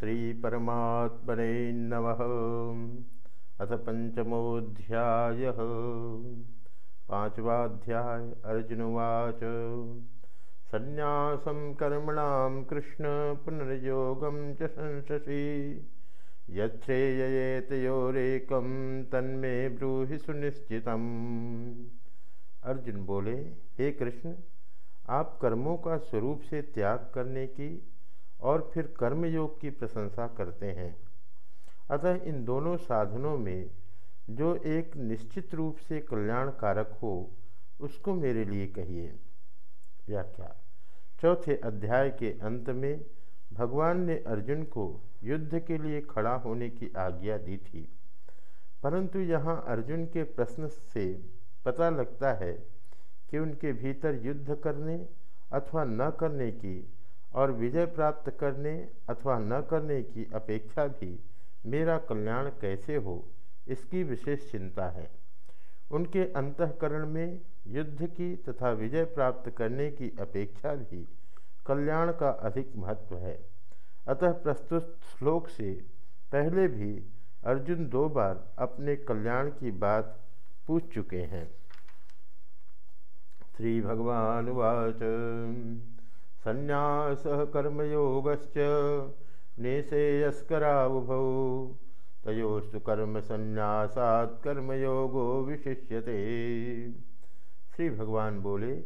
श्रीपरमात्मने नमः। अथ पांचवाध्याय अर्जुनवाच संन्यासं कर्मणां कृष्ण पुनर्योगं च संशसि। यच्छ्रेययेतयोरेकं तन्मे ब्रूहि सुनिश्चितम्। अर्जुन बोले, हे कृष्ण, आप कर्मों का स्वरूप से त्याग करने की और फिर कर्मयोग की प्रशंसा करते हैं। अतः इन दोनों साधनों में जो एक निश्चित रूप से कल्याणकारक हो, उसको मेरे लिए कहिए। व्याख्या। चौथे अध्याय के अंत में भगवान ने अर्जुन को युद्ध के लिए खड़ा होने की आज्ञा दी थी। परंतु यहाँ अर्जुन के प्रश्न से पता लगता है कि उनके भीतर युद्ध करने अथवा न करने की और विजय प्राप्त करने अथवा न करने की अपेक्षा भी मेरा कल्याण कैसे हो, इसकी विशेष चिंता है। उनके अंतकरण में युद्ध की तथा विजय प्राप्त करने की अपेक्षा भी कल्याण का अधिक महत्व है। अतः प्रस्तुत श्लोक से पहले भी अर्जुन दो बार अपने कल्याण की बात पूछ चुके हैं। श्री भगवान वाच। संन्यास कर्मयोगश्च निषेयस्करावुभौ तयोस्तु कर्म संन्यासात् कर्मयोगो विशिष्यते। श्री भगवान बोले,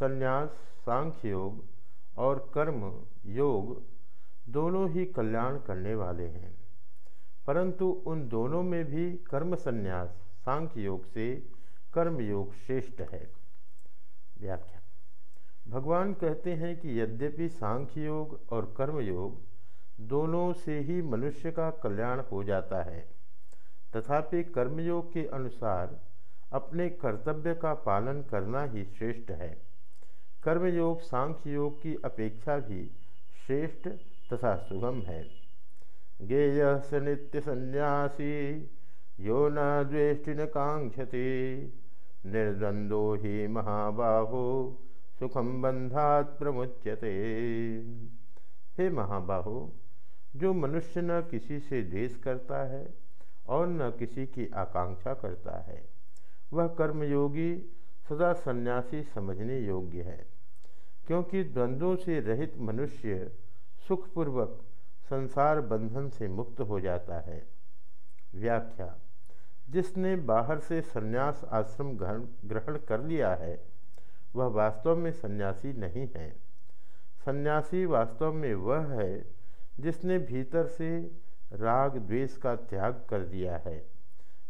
संन्यास सांख्य योग और कर्म योग दोनों ही कल्याण करने वाले हैं। परंतु उन दोनों में भी कर्म संन्यास सांख्य योग से कर्म योग श्रेष्ठ है। व्याख्या। भगवान कहते हैं कि यद्यपि सांख्य योग और कर्म योग दोनों से ही मनुष्य का कल्याण हो जाता है, तथापि कर्मयोग के अनुसार अपने कर्तव्य का पालन करना ही श्रेष्ठ है। कर्मयोग सांख्य योग की अपेक्षा भी श्रेष्ठ तथा सुगम है। गेय स नित्य संन्यासी, यो न द्वेष्टि न कांक्षति, निर्द्वंदो ही महाबाहो। सुखम बंधात प्रमुच्यते। हे महाबाहो, जो मनुष्य न किसी से द्वेष करता है और न किसी की आकांक्षा करता है, वह कर्मयोगी, सदा सन्यासी समझने योग्य है। क्योंकि द्वंद्वों से रहित मनुष्य सुखपूर्वक संसार बंधन से मुक्त हो जाता है। व्याख्या, जिसने बाहर से सन्यास आश्रम ग्रहण कर लिया है वह वास्तव में सन्यासी नहीं है। सन्यासी वास्तव में वह है जिसने भीतर से राग द्वेष का त्याग कर दिया है।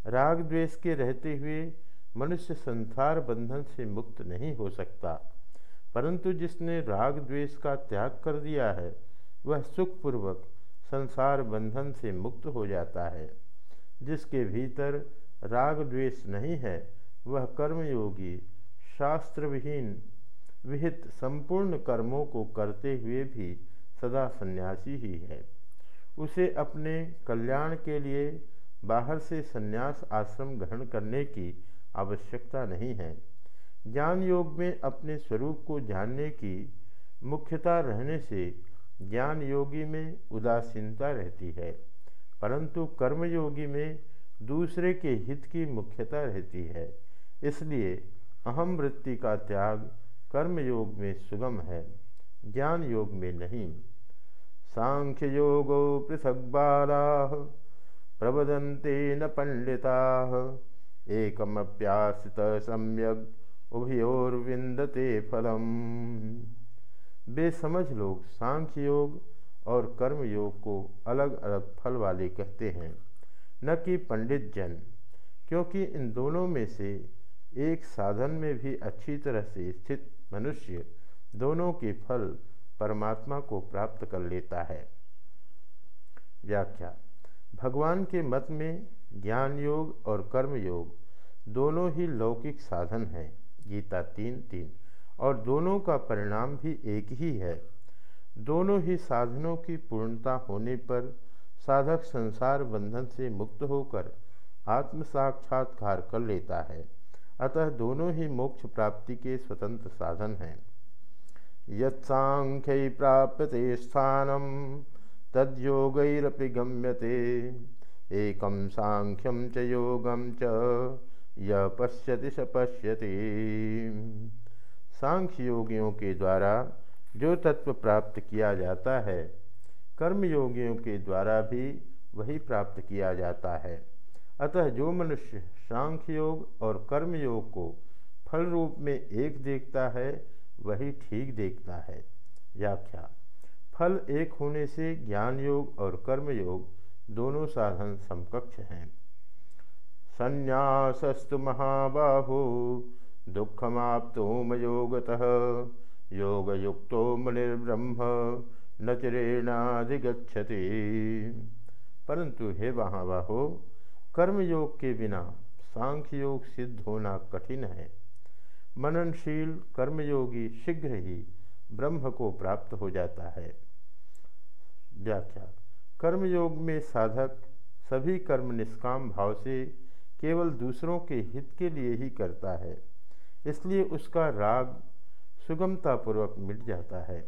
राग द्वेष के रहते हुए मनुष्य संसार बंधन से मुक्त नहीं हो सकता। परंतु जिसने राग द्वेष का त्याग कर दिया है, वह सुखपूर्वक संसार बंधन से मुक्त हो जाता है। जिसके भीतर राग द्वेष नहीं है, वह कर्मयोगी शास्त्र विहीन विहित संपूर्ण कर्मों को करते हुए भी सदा सन्यासी ही है। उसे अपने कल्याण के लिए बाहर से सन्यास आश्रम ग्रहण करने की आवश्यकता नहीं है। ज्ञान योग में अपने स्वरूप को जानने की मुख्यता रहने से ज्ञान योगी में उदासीनता रहती है, परंतु कर्मयोगी में दूसरे के हित की मुख्यता रहती है। इसलिए अहम वृत्ति का त्याग कर्म योग में सुगम है, ज्ञान योग में नहीं। सांख्य योगो पृथक बाला प्रवदंते न पंडिता। एकमप्यासित सम्यक उभयोर्विंदते फलम। बेसमझ लोग सांख्य योग और कर्म योग को अलग अलग फल वाले कहते हैं, न कि पंडित जन, क्योंकि इन दोनों में से एक साधन में भी अच्छी तरह से स्थित मनुष्य दोनों के फल परमात्मा को प्राप्त कर लेता है। व्याख्या, भगवान के मत में ज्ञान योग और कर्म योग दोनों ही लौकिक साधन हैं, गीता तीन तीन, और दोनों का परिणाम भी एक ही है। दोनों ही साधनों की पूर्णता होने पर साधक संसार बंधन से मुक्त होकर आत्म साक्षात्कार कर लेता है। अतः दोनों ही मोक्ष प्राप्ति के स्वतंत्र साधन हैं। यत्साख्य प्राप्यते स्थानम, तद्योगैरपि गम्यते। एकम सांख्यम च योगम च, य पश्यति स पश्यति। सांख्य योगियों के द्वारा जो तत्व प्राप्त किया जाता है, कर्मयोगियों के द्वारा भी वही प्राप्त किया जाता है। अतः जो मनुष्य सांख्य योग और कर्मयोग को फल रूप में एक देखता है, वही ठीक देखता है। व्याख्या, फल एक होने से ज्ञान योग और कर्म योग दोनों साधन समकक्ष हैं। संन्यासस्तु महाबाहो दुखमाप्तोम योगतः योगयुक्तो मुनिर्ब्रह्म, न चिरेणाधिगछति परंतु हे महाबाहो, कर्मयोग के बिना सांख्य योग सिद्ध होना कठिन है। मननशील, कर्मयोगी शीघ्र ही ब्रह्म को प्राप्त हो जाता है। व्याख्या। कर्मयोग में साधक सभी कर्म निष्काम भाव से केवल दूसरों के हित के लिए ही करता है। इसलिए उसका राग सुगमतापूर्वक मिट जाता है।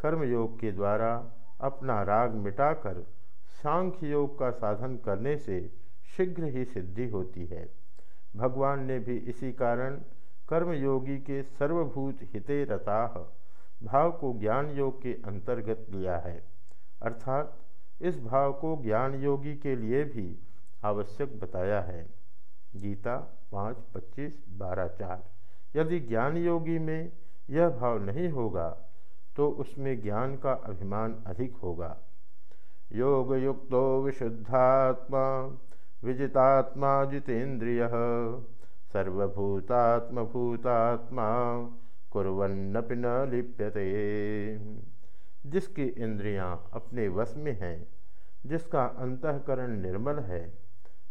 कर्मयोग के द्वारा अपना राग मिटाकर सांख्य योग का साधन करने से शीघ्र ही सिद्धि होती है। भगवान ने भी इसी कारण कर्मयोगी के सर्वभूत हिते रताह, भाव को ज्ञान योग के अंतर्गत लिया है। अर्थात, इस भाव को ज्ञान योगी के लिए भी आवश्यक बताया है। गीता पाँच, पच्चीस, बारह, चार। यदि ज्ञान योगी में यह भाव नहीं होगा तो उसमें ज्ञान का अभिमान अधिक होगा। योग युक्तो विशुद्धात्मा विजितात्मा जितेन्द्रिय सर्वभूतात्मभूतात्मा कुरन्नपि न लिप्यते। जिसकी इंद्रियाँ अपने वश में हैं, जिसका अंतकरण निर्मल है,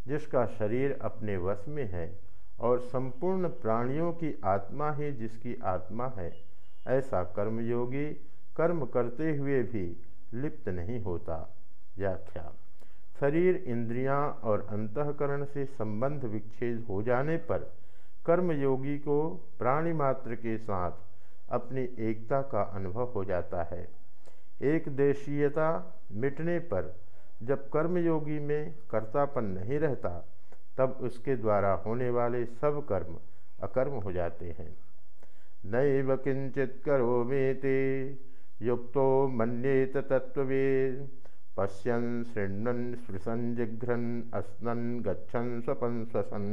जिसका शरीर अपने वश में है और संपूर्ण प्राणियों की आत्मा ही जिसकी आत्मा है, ऐसा कर्मयोगी कर्म करते हुए भी लिप्त नहीं होता। व्याख्या शरीर इंद्रियाँ और अंतकरण से संबंध विच्छेद हो जाने पर कर्मयोगी को प्राणी मात्र के साथ अपनी एकता का अनुभव हो जाता है। एक देशीयता मिटने पर जब कर्मयोगी में कर्तापन नहीं रहता, तब उसके द्वारा होने वाले सब कर्म अकर्म हो जाते हैं। नैव किंचित करो मेते युक्तो मन्येत तत्वेद पश्यन शृण्वन स्पृशन जिघ्रन अस्नन गच्छन स्वपन स्वसन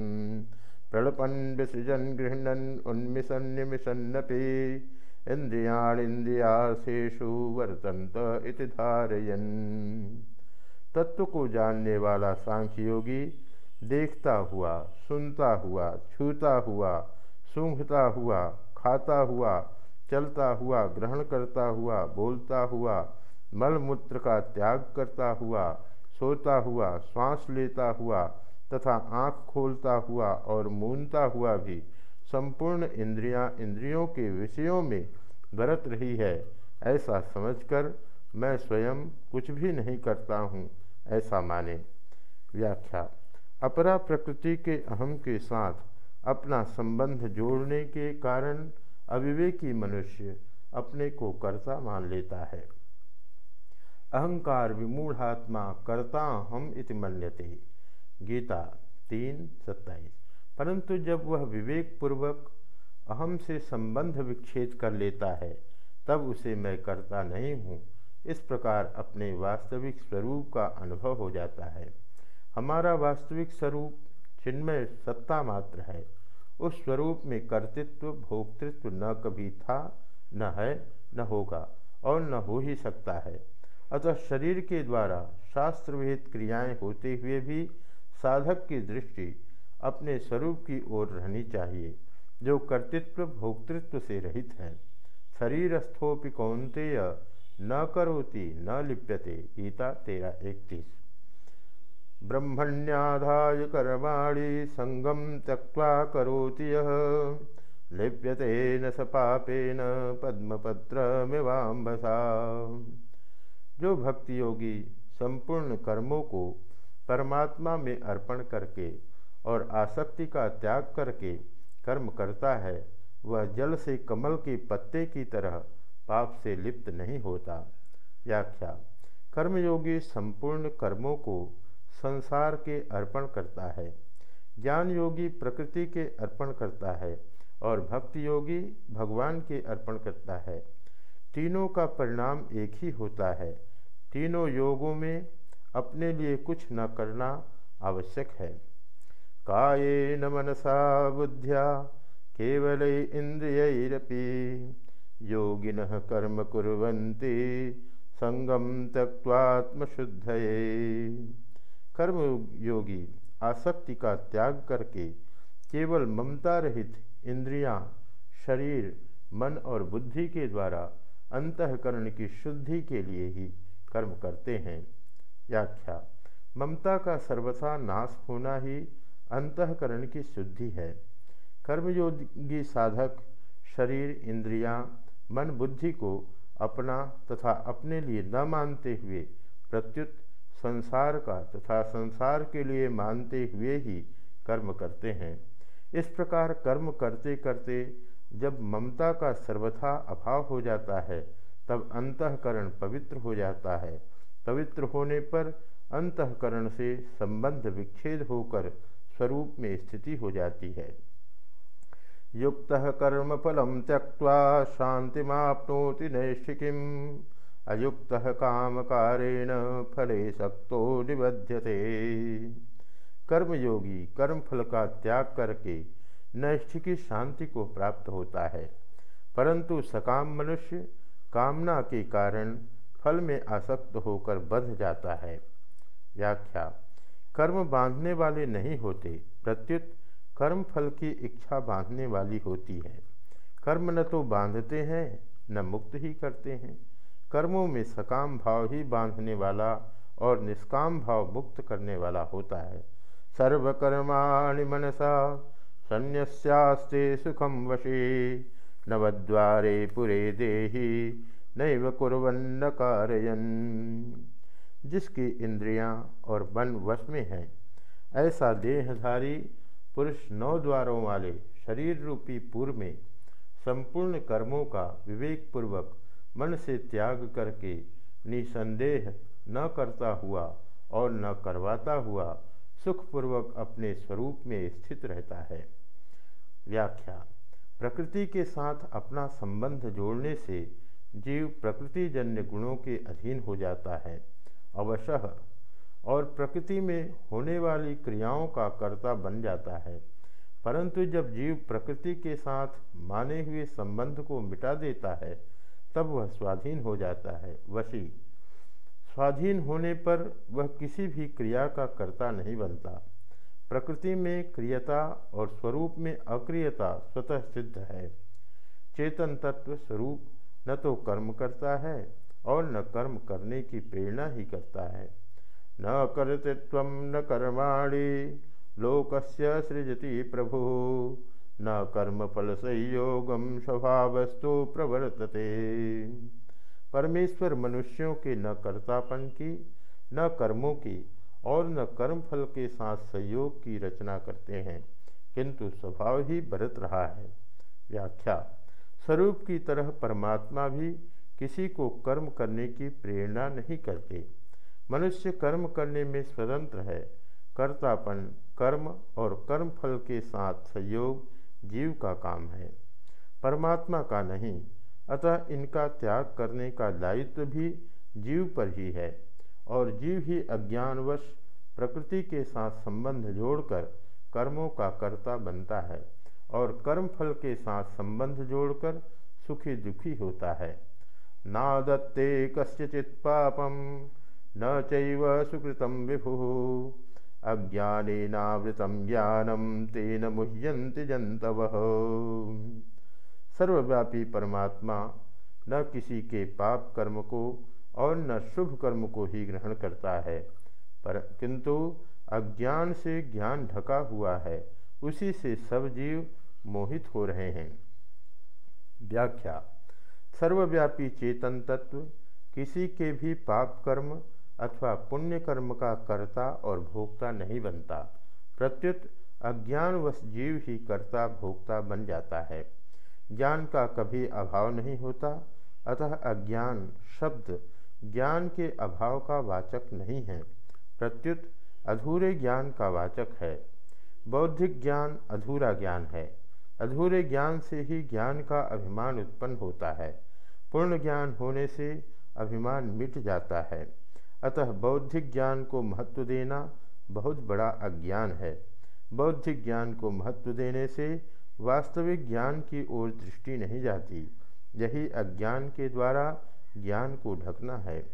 प्रणपन विसृजन गृहणन उन्मिशन निमिषन्नपि इंद्रियाणिंद्रियाशेषु वर्तंत इति धारयन। तत्व को जानने वाला सांख्य योगी देखता हुआ, सुनता हुआ, छूता हुआ, सूंघता हुआ, खाता हुआ, चलता हुआ, ग्रहण करता हुआ, बोलता हुआ मलमूत्र का त्याग करता हुआ, सोता हुआ, श्वास लेता हुआ, तथा आँख खोलता हुआ और मूनता हुआ भी संपूर्ण इंद्रियाँ इंद्रियों के विषयों में बरत रही है। ऐसा समझकर मैं स्वयं कुछ भी नहीं करता हूँ, ऐसा माने। व्याख्या, अपरा प्रकृति के अहम के साथ अपना संबंध जोड़ने के कारण अविवेकी मनुष्य अपने को कर्ता मान लेता है। अहंकार विमूढ़ात्मा कर्ता हम इति मन्यते। गीता तीन सत्ताईस। परंतु जब वह विवेक पूर्वक अहम से संबंध विच्छेद कर लेता है, तब उसे मैं करता नहीं हूँ। इस प्रकार अपने वास्तविक स्वरूप का अनुभव हो जाता है। हमारा वास्तविक स्वरूप चिन्मय सत्ता मात्र है। उस स्वरूप में कर्तृत्व, भोक्तृत्व न कभी था, न है, न होगा और न हो ही सकता है। अतः शरीर के द्वारा शास्त्र विहित क्रियाएँ होते हुए भी साधक की दृष्टि अपने स्वरूप की ओर रहनी चाहिए, जो कर्तृत्व, भोक्तृत्व से रहित है। शरीरस्थोपि कौंतेय न करोति, न लिप्यते, गीता तेरा इकतीस ब्रह्मण्याधाय कर्माणि संगम त्यक्वा करोति यह लिप्यते न स पापेन पद्मपत्रमिवाम्भसा जो भक्ति योगी संपूर्ण कर्मों को परमात्मा में अर्पण करके और आसक्ति का त्याग करके कर्म करता है, वह जल से कमल के पत्ते की तरह पाप से लिप्त नहीं होता। व्याख्या, कर्मयोगी संपूर्ण कर्मों को संसार के अर्पण करता है, ज्ञान योगी प्रकृति के अर्पण करता है और भक्ति योगी भगवान के अर्पण करता है। तीनों का परिणाम एक ही होता है तीनों योगों में अपने लिए कुछ न करना आवश्यक है। काये न मनसा बुद्ध्या केवल इंद्रियरपी योगिन कर्म कुरंती संगम त्यक्वात्मशुद्ध कर्म योगी आसक्ति का त्याग करके केवल ममता रहित इंद्रियाँ, शरीर मन और बुद्धि के द्वारा अंतकरण की शुद्धि के लिए ही कर्म करते हैं। व्याख्या ममता का सर्वथा नाश होना ही अंतकरण की शुद्धि है। कर्मयोगी साधक शरीर इंद्रियाँ, मन बुद्धि को अपना तथा अपने लिए न मानते हुए प्रत्युत संसार का तथा संसार के लिए मानते हुए ही कर्म करते हैं। इस प्रकार कर्म करते करते जब ममता का सर्वथा अभाव हो जाता है तब अंतकरण पवित्र हो जाता है। पवित्र होने पर अंतकरण से संबंध विच्छेद होकर स्वरूप में स्थिति हो जाती है। युक्त कर्म फलम त्यक्वा शांतिमाप्नोति नैष्ठिकीम। अयुक्त काम कारेण फले सक्तो निबध्यते। कर्मयोगी कर्म फल का त्याग करके नैष्ठिकी शांति को प्राप्त होता है। परंतु सकाम मनुष्य कामना के कारण फल में आसक्त होकर बंध जाता है। व्याख्या, कर्म बांधने वाले नहीं होते, प्रत्युत कर्म फल की इच्छा बांधने वाली होती है। कर्म न तो बांधते हैं, न मुक्त ही करते हैं। कर्मों में सकाम भाव ही बांधने वाला और निष्काम भाव मुक्त करने वाला होता है। सर्वकर्माणि मनसा संन्यास्ते सुखम वशी। नवद्वारे पुरे देही, नैव कुरन्न कारयन जिसकी इंद्रियाँ और मन वश में हैं, ऐसा देहधारी पुरुष नौ द्वारों वाले शरीर रूपी पूर्व में संपूर्ण कर्मों का विवेकपूर्वक मन से त्याग करके निसंदेह न करता हुआ और न करवाता हुआ सुखपूर्वक अपने स्वरूप में स्थित रहता है। व्याख्या। प्रकृति के साथ अपना संबंध जोड़ने से जीव प्रकृतिजन्य गुणों के अधीन हो जाता है। अवश्य और प्रकृति में होने वाली क्रियाओं का कर्ता बन जाता है। परंतु जब जीव प्रकृति के साथ माने हुए संबंध को मिटा देता है, तब वह स्वाधीन हो जाता है। वशी, स्वाधीन होने पर वह किसी भी क्रिया का कर्ता नहीं बनता। प्रकृति में क्रियता और स्वरूप में अक्रियता स्वतः सिद्ध है। चेतन तत्व स्वरूप न तो कर्म करता है और न कर्म करने की प्रेरणा ही करता है। न कर्तृत्व न कर्माणि, लोकस्य सृजति प्रभु। न कर्मफल संयोगम स्वभावस्तु प्रवर्तते। परमेश्वर मनुष्यों के न कर्तापन की, न कर्मों की और न कर्मफल के साथ संयोग की रचना करते हैं, किंतु स्वभाव ही बरत रहा है। व्याख्या, स्वरूप की तरह परमात्मा भी किसी को कर्म करने की प्रेरणा नहीं करते। मनुष्य कर्म करने में स्वतंत्र है। कर्तापन, कर्म और कर्म फल के साथ सहयोग जीव का काम है। परमात्मा का नहीं, अतः इनका त्याग करने का दायित्व भी जीव पर ही है। और जीव ही अज्ञानवश प्रकृति के साथ संबंध जोड़कर कर्मों का कर्ता बनता है और कर्म फल के साथ संबंध जोड़कर सुखी दुखी होता है। ना दत्ते कस्यचित पापम न चैव सुकृतं विभुः। अज्ञानेनावृतं ज्ञानम तेन मुह्यन्ति जंतवः सर्वव्यापी परमात्मा न किसी के पाप कर्म को और न शुभ कर्म को ही ग्रहण करता है। पर किंतु अज्ञान से ज्ञान ढका हुआ है, उसी से सब जीव मोहित हो रहे हैं। व्याख्या, सर्वव्यापी चेतन तत्व, किसी के भी पाप कर्म अथवा पुण्य कर्म का कर्ता और भोक्ता नहीं बनता। प्रत्युत अज्ञानवश जीव ही कर्ता भोक्ता बन जाता है। ज्ञान का कभी अभाव नहीं होता, अतः अज्ञान शब्द ज्ञान के अभाव का वाचक नहीं है। प्रत्युत, अधूरे ज्ञान का वाचक है। बौद्धिक ज्ञान अधूरा ज्ञान है। अधूरे ज्ञान से ही ज्ञान का अभिमान उत्पन्न होता है। पूर्ण ज्ञान होने से अभिमान मिट जाता है। अतः बौद्धिक ज्ञान को महत्व देना बहुत बड़ा अज्ञान है। बौद्धिक ज्ञान को महत्व देने से वास्तविक ज्ञान की ओर दृष्टि नहीं जाती। यही अज्ञान के द्वारा ज्ञान को ढकना है।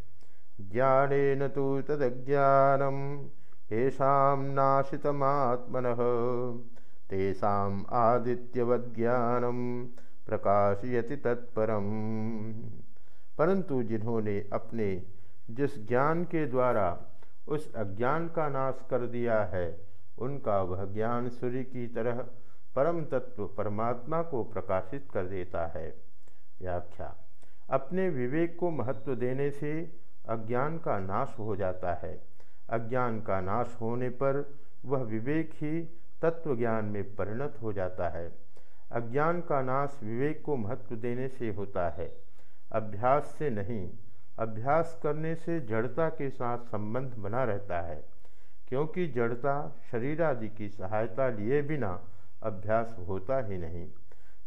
ज्ञान तो तदज्ञानम येषा नाशितमात्मन, तेषा आदित्यवज्ञानम प्रकाशयति तत्परम। परंतु जिन्होंने अपने जिस ज्ञान के द्वारा उस अज्ञान का नाश कर दिया है, उनका वह ज्ञान सूर्य की तरह परम तत्व परमात्मा को प्रकाशित कर देता है। व्याख्या। अपने विवेक को महत्व देने से अज्ञान का नाश हो जाता है। अज्ञान का नाश होने पर वह विवेक ही तत्व ज्ञान में परिणत हो जाता है। अज्ञान का नाश विवेक को महत्व देने से होता है। अभ्यास से नहीं, अभ्यास करने से जड़ता के साथ संबंध बना रहता है, क्योंकि जड़ता शरीर आदि की सहायता लिए बिना अभ्यास होता ही नहीं।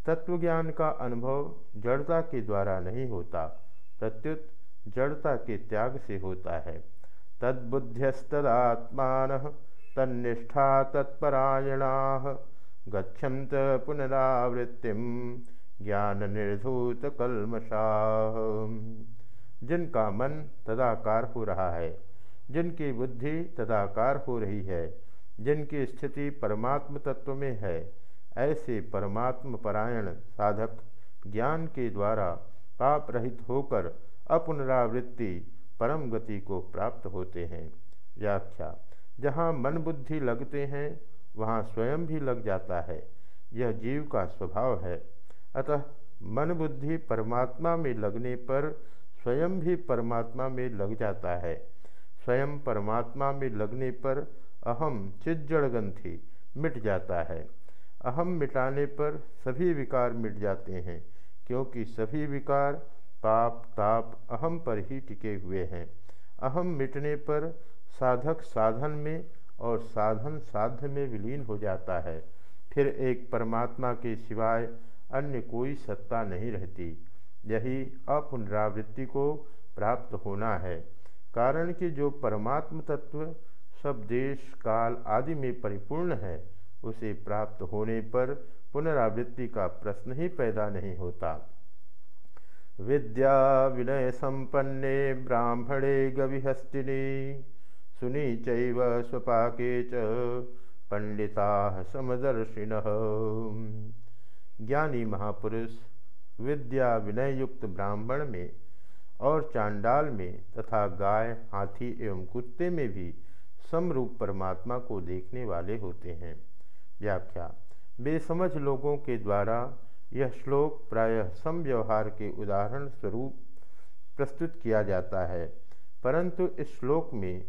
तत्वज्ञान का अनुभव जड़ता के द्वारा नहीं होता, प्रत्युत जड़ता के त्याग से होता है। तद्बुद्ध्यस्तदात्मान तन्निष्ठा तत्परायणा गच्छन्त पुनरावृत्तिम ज्ञान निर्धूत कलमशाह जिनका मन तदाकार हो रहा है, जिनकी बुद्धि तदाकार हो रही है, जिनकी स्थिति परमात्म तत्व में है ऐसे परमात्म परायण साधक ज्ञान के द्वारा पाप रहित होकर अपुनरावृत्ति परम गति को प्राप्त होते हैं। व्याख्या, जहाँ मन बुद्धि लगते हैं, वहाँ स्वयं भी लग जाता है। यह जीव का स्वभाव है। अतः मन बुद्धि परमात्मा में लगने पर स्वयं भी परमात्मा में लग जाता है। स्वयं परमात्मा में लगने पर अहम चिज्जड़गंथी मिट जाता है। अहम मिटाने पर सभी विकार मिट जाते हैं, क्योंकि सभी विकार पाप, ताप, अहम पर ही टिके हुए हैं। अहम मिटने पर साधक साधन में और साधन साध्य में विलीन हो जाता है। फिर एक परमात्मा के सिवाय अन्य कोई सत्ता नहीं रहती। यही अपुनरावृत्ति को प्राप्त होना है। कारण कि जो परमात्म तत्व सब देश, काल आदि में परिपूर्ण है उसे प्राप्त होने पर पुनरावृत्ति का प्रश्न ही पैदा नहीं होता। विद्या विनय संपन्ने ब्राह्मणे गविहस्तिनी, सुनी चैव स्वपाके च पंडिता समदर्शिन। ज्ञानी महापुरुष विद्या विनय युक्त ब्राह्मण में और चांडाल में तथा गाय, हाथी एवं कुत्ते में भी समरूप परमात्मा को देखने वाले होते हैं। व्याख्या। बेसमझ लोगों के द्वारा यह श्लोक प्रायः सम व्यवहार के उदाहरण स्वरूप प्रस्तुत किया जाता है, परंतु इस श्लोक में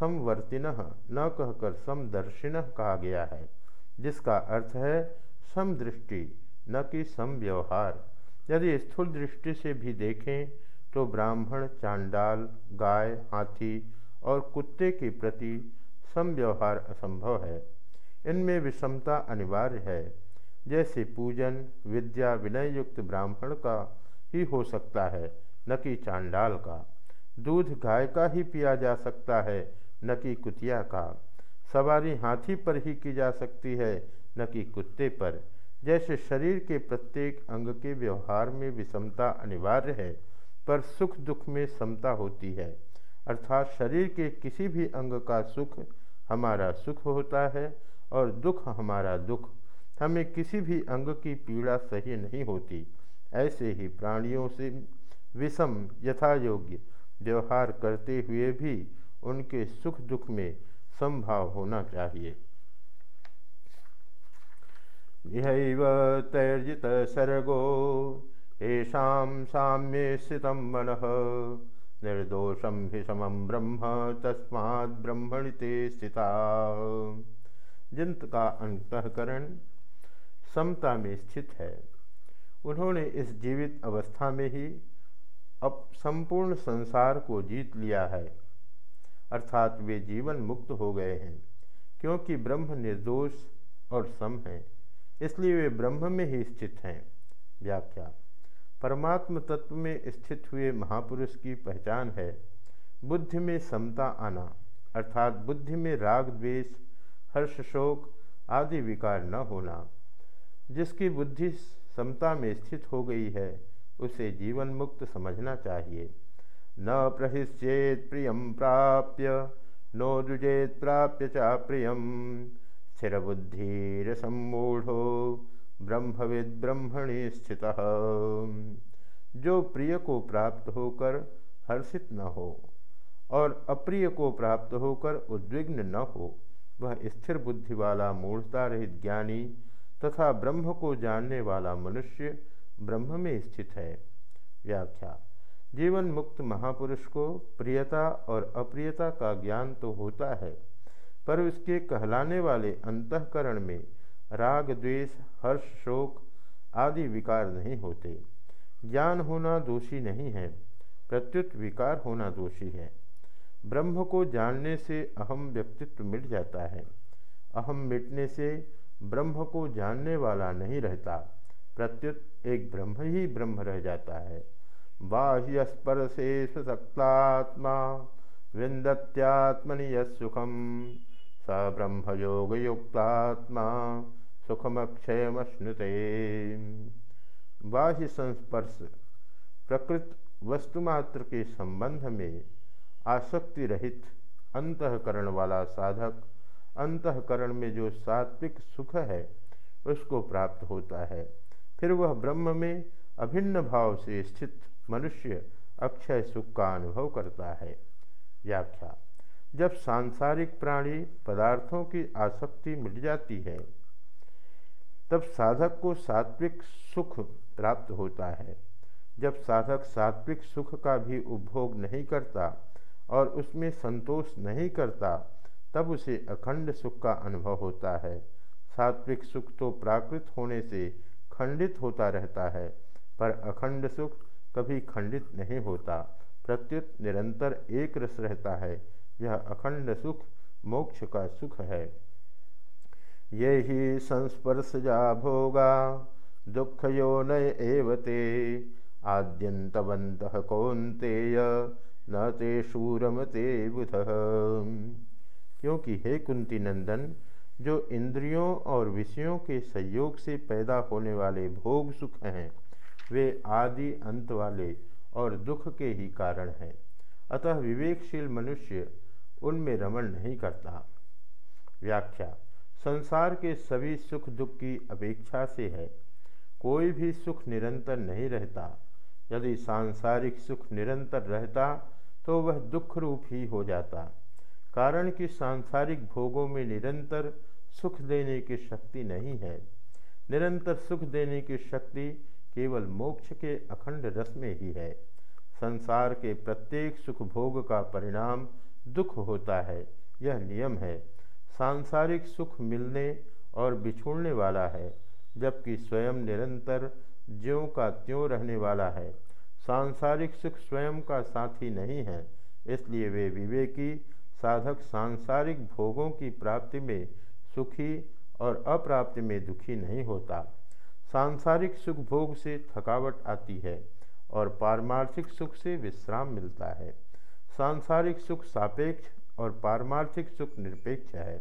समवर्तिन न कहकर समदर्शिन कहा गया है, जिसका अर्थ है समदृष्टि, न कि सम व्यवहार यदि स्थूल दृष्टि से भी देखें तो ब्राह्मण, चांडाल, गाय, हाथी और कुत्ते के प्रति समव्यवहार असंभव है। इनमें विषमता अनिवार्य है। जैसे पूजन, विद्या विनय युक्त ब्राह्मण का ही हो सकता है, न कि चांडाल का। दूध गाय का ही पिया जा सकता है, न कि कुतिया का। सवारी हाथी पर ही की जा सकती है, न कि कुत्ते पर। जैसे शरीर के प्रत्येक अंग के व्यवहार में विषमता अनिवार्य है, पर सुख दुख में समता होती है। अर्थात शरीर के किसी भी अंग का सुख, हमारा सुख होता है और दुख हमारा दुख। हमें किसी भी अंग की पीड़ा सही नहीं होती। ऐसे ही प्राणियों से विषम यथा योग्य व्यवहार करते हुए भी उनके सुख दुख में संभाव होना चाहिए। तैर्जित सर्गो येषां साम्ये स्थितं मनः। निर्दोषं हि समं ब्रह्म तस्मा ब्रह्मणि ते स्थिता। जिनका अंतकरण समता में स्थित है। उन्होंने इस जीवित अवस्था में ही अब संपूर्ण संसार को जीत लिया है। अर्थात वे जीवन मुक्त हो गए हैं, क्योंकि ब्रह्म निर्दोष और सम है, इसलिए वे ब्रह्म में ही स्थित हैं। व्याख्या, परमात्म तत्व में स्थित हुए महापुरुष की पहचान है। बुद्धि में समता आना, अर्थात बुद्धि में राग द्वेष हर्ष शोक आदि विकार न होना। जिसकी बुद्धि समता में स्थित हो गई है, उसे जीवन मुक्त समझना चाहिए। न प्रहिष्येत प्रियम प्राप्य, नो दुजेत प्राप्य चा प्रियम स्थिर बुद्धिर सम्मूढ़ो, ब्रह्मविद ब्रह्मणि स्थित। जो प्रिय को प्राप्त होकर हर्षित न हो, और अप्रिय को प्राप्त होकर उद्विग्न न हो वह स्थिर बुद्धि वाला मूर्ता रहित ज्ञानी तथा ब्रह्म को जानने वाला मनुष्य ब्रह्म में स्थित है। व्याख्या, जीवन मुक्त महापुरुष को प्रियता और अप्रियता का ज्ञान तो होता है, पर उसके कहलाने वाले अंतकरण में राग, द्वेष, हर्ष, शोक आदि विकार नहीं होते। ज्ञान होना दोषी नहीं है, प्रत्युत विकार होना दोषी है। ब्रह्म को जानने से अहम व्यक्तित्व मिट जाता है। अहम मिटने से ब्रह्म को जानने वाला नहीं रहता। प्रत्युत एक ब्रह्म ही ब्रह्म रह जाता है। बाह्य स्पर्शे सशक्तात्मा विंदत्यात्मनि सुखम। स ब्रह्म योग युक्तात्मा सुखमक्षयमश्नुते। बाह्य संस्पर्श प्रकृत वस्तुमात्र के संबंध में आसक्ति रहित अंतकरण वाला साधक। अंतकरण में जो सात्विक सुख है, उसको प्राप्त होता है। फिर वह ब्रह्म में अभिन्न भाव से स्थित मनुष्य अक्षय सुख का अनुभव करता है। व्याख्या। जब सांसारिक प्राणी पदार्थों की आसक्ति मिट जाती है, तब साधक को सात्विक सुख प्राप्त होता है। जब साधक सात्विक सुख का भी उपभोग नहीं करता और उसमें संतोष नहीं करता, तब उसे अखंड सुख का अनुभव होता है। सात्विक सुख तो प्राकृत होने से खंडित होता रहता है, पर अखंड सुख कभी खंडित नहीं होता। प्रत्युत निरंतर एक रस रहता है, यह अखंड सुख मोक्ष का सुख है। ये ही संस्पर्श जा भोगा, दुख यो नय एवते आद्यंतवंत कौंतेय न ते शूरमते बुध। क्योंकि हे कुंती नंदन, जो इंद्रियों और विषयों के संयोग से पैदा होने वाले भोग सुख हैं, वे आदि अंत वाले और दुख के ही कारण हैं। अतः विवेकशील मनुष्य उनमें रमण नहीं करता। व्याख्या, संसार के सभी सुख दुख की अपेक्षा से है। कोई भी सुख निरंतर नहीं रहता। यदि सांसारिक सुख निरंतर रहता तो वह दुख रूप ही हो जाता, कारण कि सांसारिक भोगों में निरंतर सुख देने की शक्ति नहीं है। निरंतर सुख देने की शक्ति केवल मोक्ष के अखंड रस में ही है। संसार के प्रत्येक सुख भोग का परिणाम दुख होता है, यह नियम है। सांसारिक सुख मिलने और बिछोड़ने वाला है, जबकि स्वयं निरंतर ज्यों का त्यों रहने वाला है। सांसारिक सुख स्वयं का साथी नहीं है, इसलिए वे विवेकी, साधक सांसारिक भोगों की प्राप्ति में सुखी और अप्राप्ति में दुखी नहीं होता। सांसारिक सुख भोग से थकावट आती है और पारमार्थिक सुख से विश्राम मिलता है। सांसारिक सुख सापेक्ष और पारमार्थिक सुख निरपेक्ष है।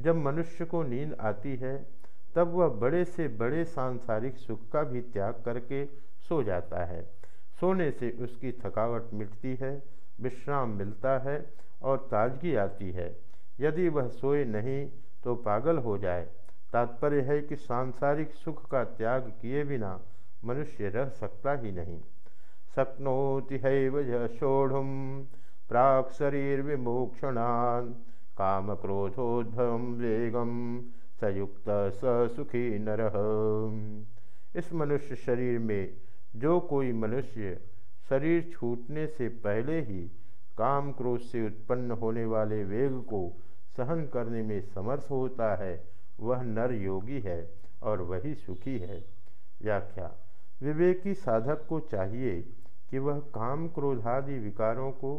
जब मनुष्य को नींद आती है, तब वह बड़े से बड़े सांसारिक सुख का भी त्याग करके सो जाता है। सोने से उसकी थकावट मिटती है, विश्राम मिलता है और ताजगी आती है। यदि वह सोए नहीं तो पागल हो जाए। तात्पर्य है कि सांसारिक सुख का त्याग किए बिना मनुष्य रह सकता ही नहीं। शक्नोति षोढ़ प्राक शरीर विमोक्षणान काम क्रोधोद्भव वेगम संयुक्त स सुखी नर। इस मनुष्य शरीर में जो कोई मनुष्य शरीर छूटने से पहले ही काम क्रोध से उत्पन्न होने वाले वेग को सहन करने में समर्थ होता है, वह नर योगी है और वही सुखी है। व्याख्या, विवेकी साधक को चाहिए कि वह काम क्रोधादि विकारों को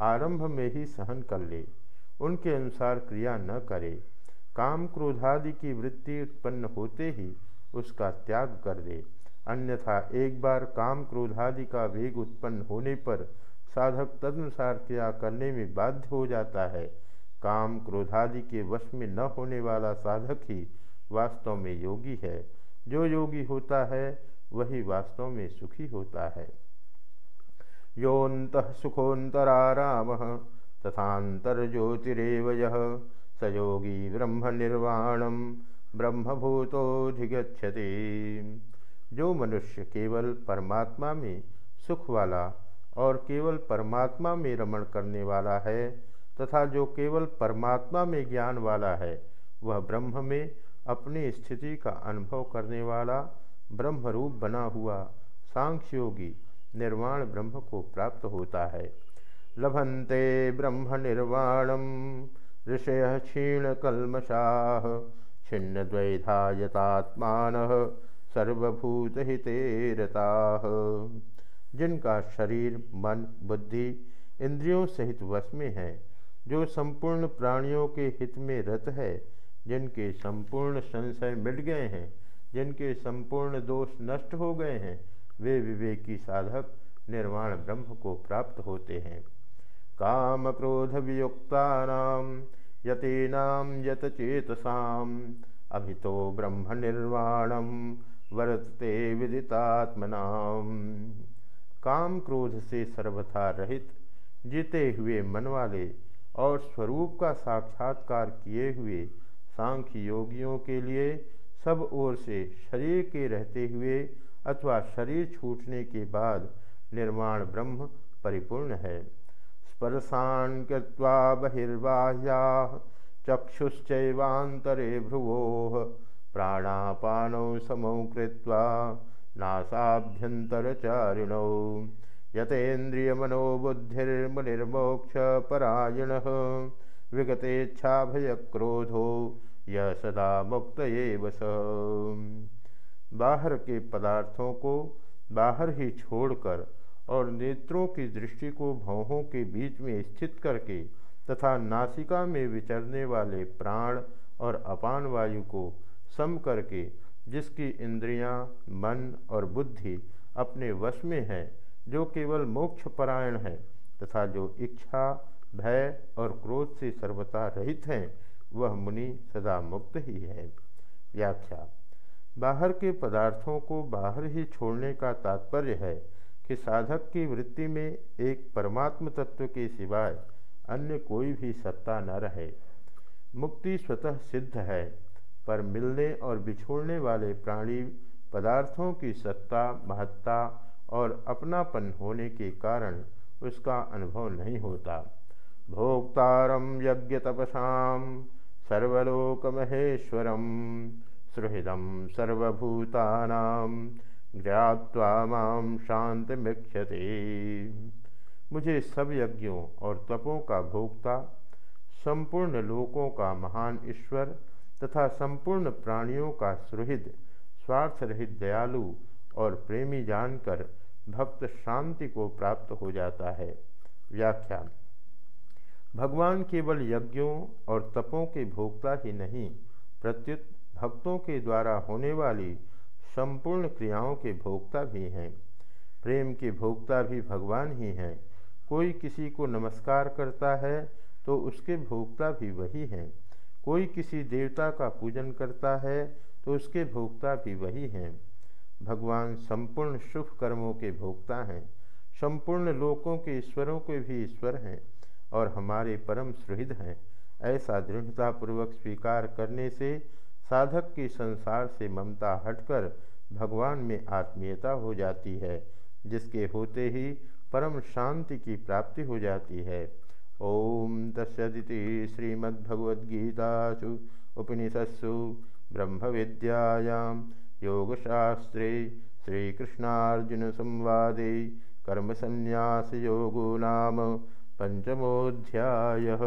आरंभ में ही सहन कर ले। उनके अनुसार क्रिया न करे। काम क्रोधादि की वृत्ति उत्पन्न होते ही उसका त्याग कर दे। अन्यथा एक बार काम क्रोधादि का वेग उत्पन्न होने पर साधक तदनुसार क्रिया करने में बाध्य हो जाता है। काम क्रोधादि के वश में न होने वाला साधक ही वास्तव में योगी है। जो योगी होता है, वही वास्तव में सुखी होता है। योत सुखोतराराम तथातर यह स योगी ब्रह्म निर्वाणम ब्रह्मभूतोधिगछति जो मनुष्य केवल परमात्मा में सुख वाला और केवल परमात्मा में रमण करने वाला है, तथा जो केवल परमात्मा में ज्ञान वाला है, वह ब्रह्म में अपनी स्थिति का अनुभव करने वाला ब्रह्म रूप बना हुआ सांख्य योगी निर्वाण ब्रह्म को प्राप्त होता है। लभंते ब्रह्म निर्वाणम, ऋषय क्षीण कलमशाह छिन्न द्वैधायतात्मान सर्वभूत हितेरता जिनका शरीर, मन, बुद्धि इंद्रियों सहित वश में है, जो संपूर्ण प्राणियों के हित में रत है, जिनके संपूर्ण संशय मिट गए हैं, जिनके संपूर्ण दोष नष्ट हो गए हैं, वे विवेकी साधक, निर्वाण ब्रह्म को प्राप्त होते हैं। काम क्रोध वियुक्ता यतीनाम यत चेतसाम अभितो ब्रह्म निर्वाणम। वर्तते विदितात्मनाम। काम क्रोध से सर्वथा रहित, जीते हुए मन वाले और स्वरूप का साक्षात्कार किए हुए सांख्य योगियों के लिए सब ओर से शरीर के रहते हुए अथवा शरीर छूटने के बाद निर्माण ब्रह्म परिपूर्ण है। स्पर्शान कृत्वा बहिर्बाह्या चक्षुश्चैवांतरे भ्रुवो प्राणापानौ समौ कृत्वा नासाभ्यन्तरचारिणौ। यतेन्द्रियमनोबुद्धिर्मुनिर्मोक्षपरायण। विगतेच्छाभयक्रोधो यह सदा मुक्त स। बाहर के पदार्थों को बाहर ही छोड़कर और नेत्रों की दृष्टि को भौहों के बीच में स्थित करके तथा नासिका में विचरने वाले प्राण और अपान वायु को सम करके जिसकी इंद्रियाँ, मन और बुद्धि अपने वश में है जो केवल मोक्ष परायण है तथा जो इच्छा भय और क्रोध से सर्वथा रहित हैं वह मुनि सदा मुक्त ही है। व्याख्या। बाहर के पदार्थों को बाहर ही छोड़ने का तात्पर्य है कि साधक की वृत्ति में एक परमात्म तत्व के सिवाय अन्य कोई भी सत्ता न रहे। मुक्ति स्वतः सिद्ध है। पर मिलने और बिछोड़ने वाले प्राणी पदार्थों की सत्ता, महत्ता और अपनापन होने के कारण उसका अनुभव नहीं होता। भोक्तारम यज्ञ तपसा सर्वलोकमहेश्वरम सुहृदम सर्वभूता ज्ञावा माम शांत मिक्षते मुझे सब यज्ञों और तपों का भोक्ता, संपूर्ण लोकों का महान ईश्वर तथा संपूर्ण प्राणियों का सुहृद स्वार्थ रहित दयालु और प्रेमी जानकर भक्त शांति को प्राप्त हो जाता है। व्याख्या, भगवान केवल यज्ञों और तपों के भोक्ता ही नहीं, प्रत्युत भक्तों के द्वारा होने वाली संपूर्ण क्रियाओं के भोक्ता भी हैं। प्रेम के भोक्ता भी भगवान ही हैं। कोई किसी को नमस्कार करता है तो उसके भोक्ता भी वही हैं। कोई किसी देवता का पूजन करता है तो उसके भोक्ता भी वही हैं। भगवान संपूर्ण शुभ कर्मों के भोक्ता हैं। संपूर्ण लोकों के ईश्वरों के भी ईश्वर हैं और हमारे परम सुहृद हैं। ऐसा दृढ़तापूर्वक स्वीकार करने से, साधक की संसार से ममता हटकर भगवान में आत्मीयता हो जाती है, जिसके होते ही परम शांति की प्राप्ति हो जाती है। ओम तस्दिति श्रीमद्भगवद्गीतासु उपनिषत्सु ब्रह्म विद्यायां योगशास्त्रे श्रीकृष्णार्जुनसंवादे कर्मसन्न्यासयोगो नाम पञ्चमोऽध्यायः